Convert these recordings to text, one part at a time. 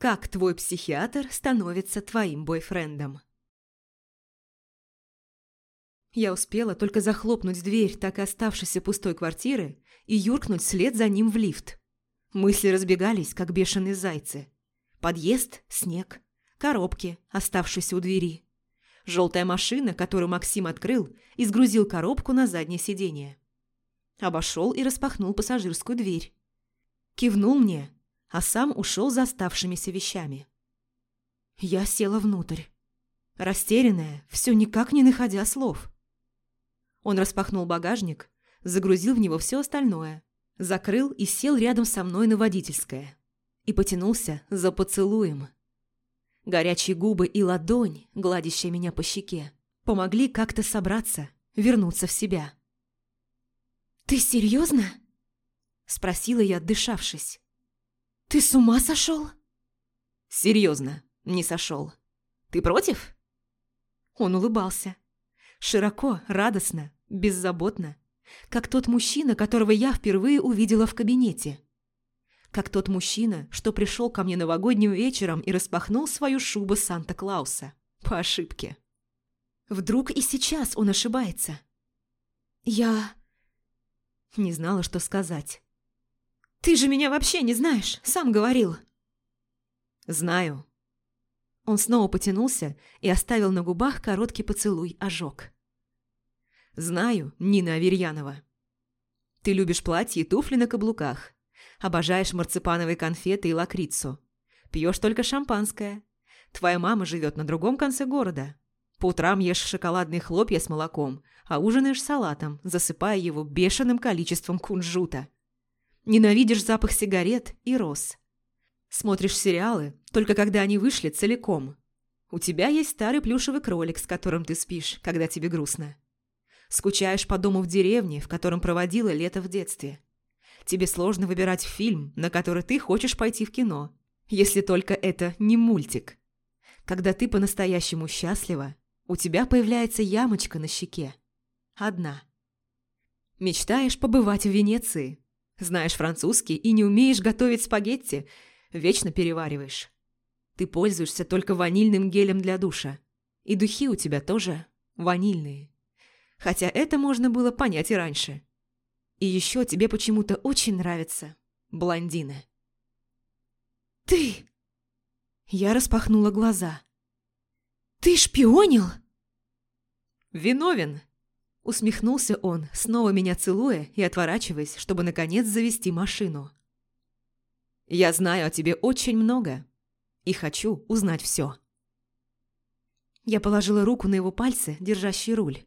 Как твой психиатр становится твоим бойфрендом? Я успела только захлопнуть дверь так и оставшейся пустой квартиры и юркнуть вслед за ним в лифт. Мысли разбегались, как бешеные зайцы. Подъезд, снег, коробки, оставшиеся у двери. Желтая машина, которую Максим открыл, и сгрузил коробку на заднее сиденье. Обошел и распахнул пассажирскую дверь. Кивнул мне, а сам ушел за оставшимися вещами. Я села внутрь. Растерянная, все никак не находя слов. Он распахнул багажник, загрузил в него все остальное, закрыл и сел рядом со мной на водительское. И потянулся за поцелуем. Горячие губы и ладонь, гладящая меня по щеке, помогли как-то собраться, вернуться в себя. «Ты серьезно?» – спросила я, отдышавшись. «Ты с ума сошел?» «Серьезно, не сошел. Ты против?» Он улыбался. Широко, радостно, беззаботно. Как тот мужчина, которого я впервые увидела в кабинете. Как тот мужчина, что пришел ко мне новогодним вечером и распахнул свою шубу Санта-Клауса. По ошибке. Вдруг и сейчас он ошибается. Я... Не знала, что сказать. «Ты же меня вообще не знаешь, сам говорил». «Знаю». Он снова потянулся и оставил на губах короткий поцелуй-ожог. «Знаю, Нина Аверьянова. Ты любишь платья и туфли на каблуках, обожаешь марципановые конфеты и лакрицу, пьешь только шампанское. Твоя мама живет на другом конце города. По утрам ешь шоколадные хлопья с молоком, а ужинаешь салатом, засыпая его бешеным количеством кунжута. Ненавидишь запах сигарет и роз. Смотришь сериалы, только когда они вышли целиком. У тебя есть старый плюшевый кролик, с которым ты спишь, когда тебе грустно. Скучаешь по дому в деревне, в котором проводила лето в детстве. Тебе сложно выбирать фильм, на который ты хочешь пойти в кино, если только это не мультик. Когда ты по-настоящему счастлива, у тебя появляется ямочка на щеке. Одна. Мечтаешь побывать в Венеции. Знаешь французский и не умеешь готовить спагетти, вечно перевариваешь. Ты пользуешься только ванильным гелем для душа. И духи у тебя тоже ванильные. Хотя это можно было понять и раньше. И еще тебе почему-то очень нравятся блондины. «Ты!» Я распахнула глаза. «Ты шпионил?» «Виновен!» Усмехнулся он, снова меня целуя и отворачиваясь, чтобы наконец завести машину. «Я знаю о тебе очень много и хочу узнать все». Я положила руку на его пальцы, держащий руль.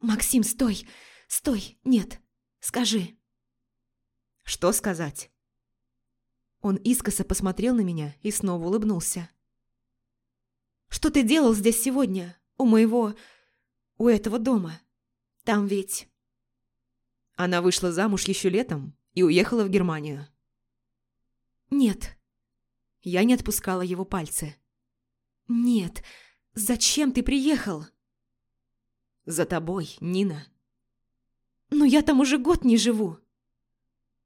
«Максим, стой! Стой! Нет! Скажи!» «Что сказать?» Он искоса посмотрел на меня и снова улыбнулся. «Что ты делал здесь сегодня, у моего у этого дома. Там ведь...» Она вышла замуж еще летом и уехала в Германию. «Нет». Я не отпускала его пальцы. «Нет, зачем ты приехал?» «За тобой, Нина». «Но я там уже год не живу».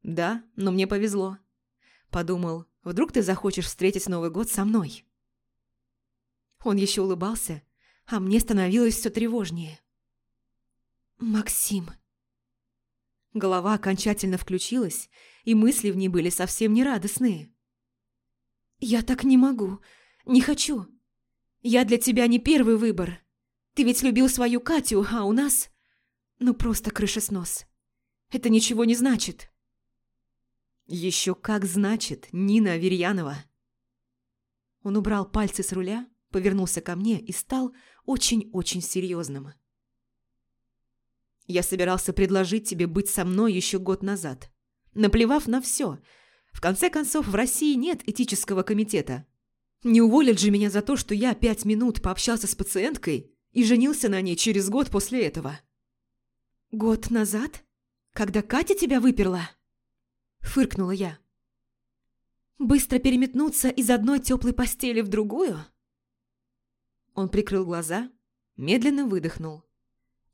«Да, но мне повезло». Подумал, вдруг ты захочешь встретить Новый год со мной. Он еще улыбался, а мне становилось все тревожнее. «Максим...» Голова окончательно включилась, и мысли в ней были совсем не радостные. «Я так не могу, не хочу. Я для тебя не первый выбор. Ты ведь любил свою Катю, а у нас... Ну, просто крыша-снос. Это ничего не значит». «Еще как значит, Нина Аверьянова!» Он убрал пальцы с руля, повернулся ко мне и стал очень-очень серьезным. «Я собирался предложить тебе быть со мной еще год назад, наплевав на все. В конце концов, в России нет этического комитета. Не уволят же меня за то, что я пять минут пообщался с пациенткой и женился на ней через год после этого». «Год назад? Когда Катя тебя выперла?» Фыркнула я. «Быстро переметнуться из одной теплой постели в другую?» Он прикрыл глаза, медленно выдохнул,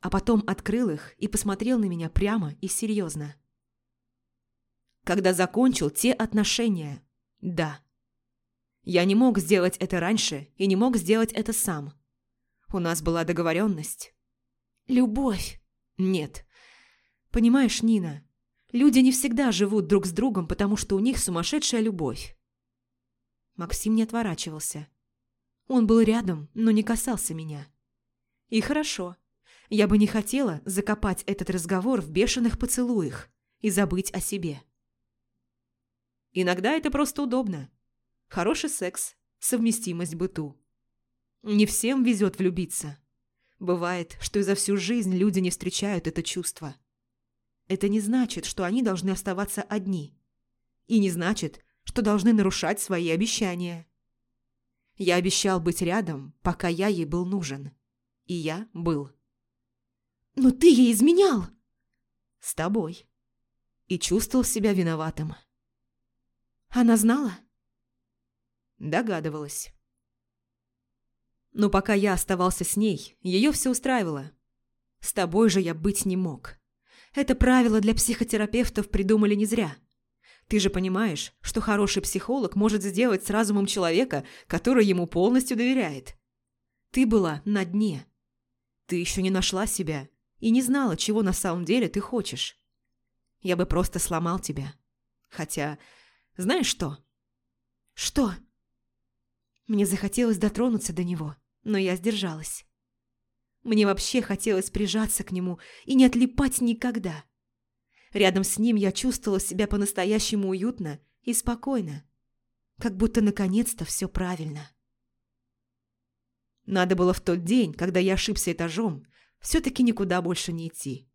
а потом открыл их и посмотрел на меня прямо и серьезно. Когда закончил те отношения, да. Я не мог сделать это раньше и не мог сделать это сам. У нас была договоренность. Любовь. Нет. Понимаешь, Нина, люди не всегда живут друг с другом, потому что у них сумасшедшая любовь. Максим не отворачивался. Он был рядом, но не касался меня. И хорошо. Я бы не хотела закопать этот разговор в бешеных поцелуях и забыть о себе. Иногда это просто удобно. Хороший секс, совместимость быту. Не всем везет влюбиться. Бывает, что и за всю жизнь люди не встречают это чувство. Это не значит, что они должны оставаться одни. И не значит, что должны нарушать свои обещания. Я обещал быть рядом, пока я ей был нужен. И я был. «Но ты ей изменял!» «С тобой». И чувствовал себя виноватым. «Она знала?» Догадывалась. Но пока я оставался с ней, ее все устраивало. С тобой же я быть не мог. Это правило для психотерапевтов придумали не зря. Ты же понимаешь, что хороший психолог может сделать с разумом человека, который ему полностью доверяет. Ты была на дне. Ты еще не нашла себя и не знала, чего на самом деле ты хочешь. Я бы просто сломал тебя. Хотя, знаешь что? Что? Мне захотелось дотронуться до него, но я сдержалась. Мне вообще хотелось прижаться к нему и не отлипать никогда. Рядом с ним я чувствовала себя по-настоящему уютно и спокойно. Как будто наконец-то все правильно. Надо было в тот день, когда я ошибся этажом, все-таки никуда больше не идти.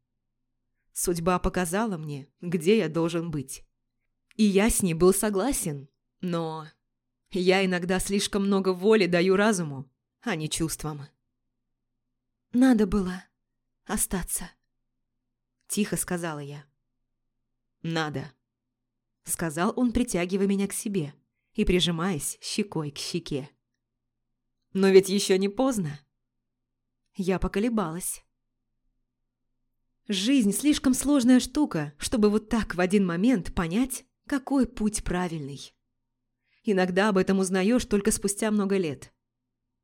Судьба показала мне, где я должен быть. И я с ней был согласен, но я иногда слишком много воли даю разуму, а не чувствам. «Надо было остаться», – тихо сказала я. «Надо», – сказал он, притягивая меня к себе и прижимаясь щекой к щеке. «Но ведь еще не поздно». Я поколебалась. Жизнь слишком сложная штука, чтобы вот так в один момент понять, какой путь правильный. Иногда об этом узнаешь только спустя много лет.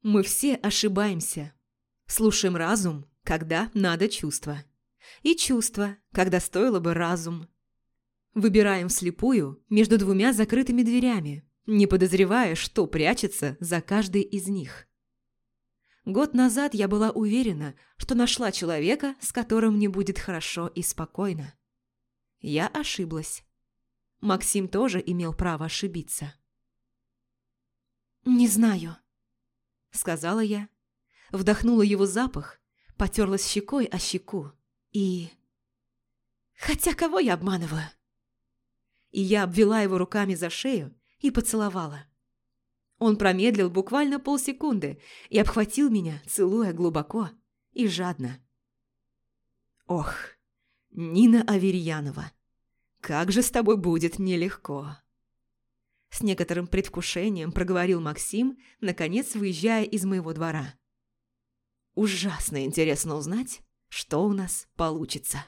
Мы все ошибаемся. Слушаем разум, когда надо чувство. И чувство, когда стоило бы разум. Выбираем вслепую между двумя закрытыми дверями, не подозревая, что прячется за каждой из них. Год назад я была уверена, что нашла человека, с которым мне будет хорошо и спокойно. Я ошиблась. Максим тоже имел право ошибиться. «Не знаю», — сказала я. Вдохнула его запах, потерлась щекой о щеку и... Хотя кого я обманываю? И я обвела его руками за шею и поцеловала. Он промедлил буквально полсекунды и обхватил меня, целуя глубоко и жадно. «Ох, Нина Аверьянова, как же с тобой будет нелегко!» С некоторым предвкушением проговорил Максим, наконец выезжая из моего двора. «Ужасно интересно узнать, что у нас получится».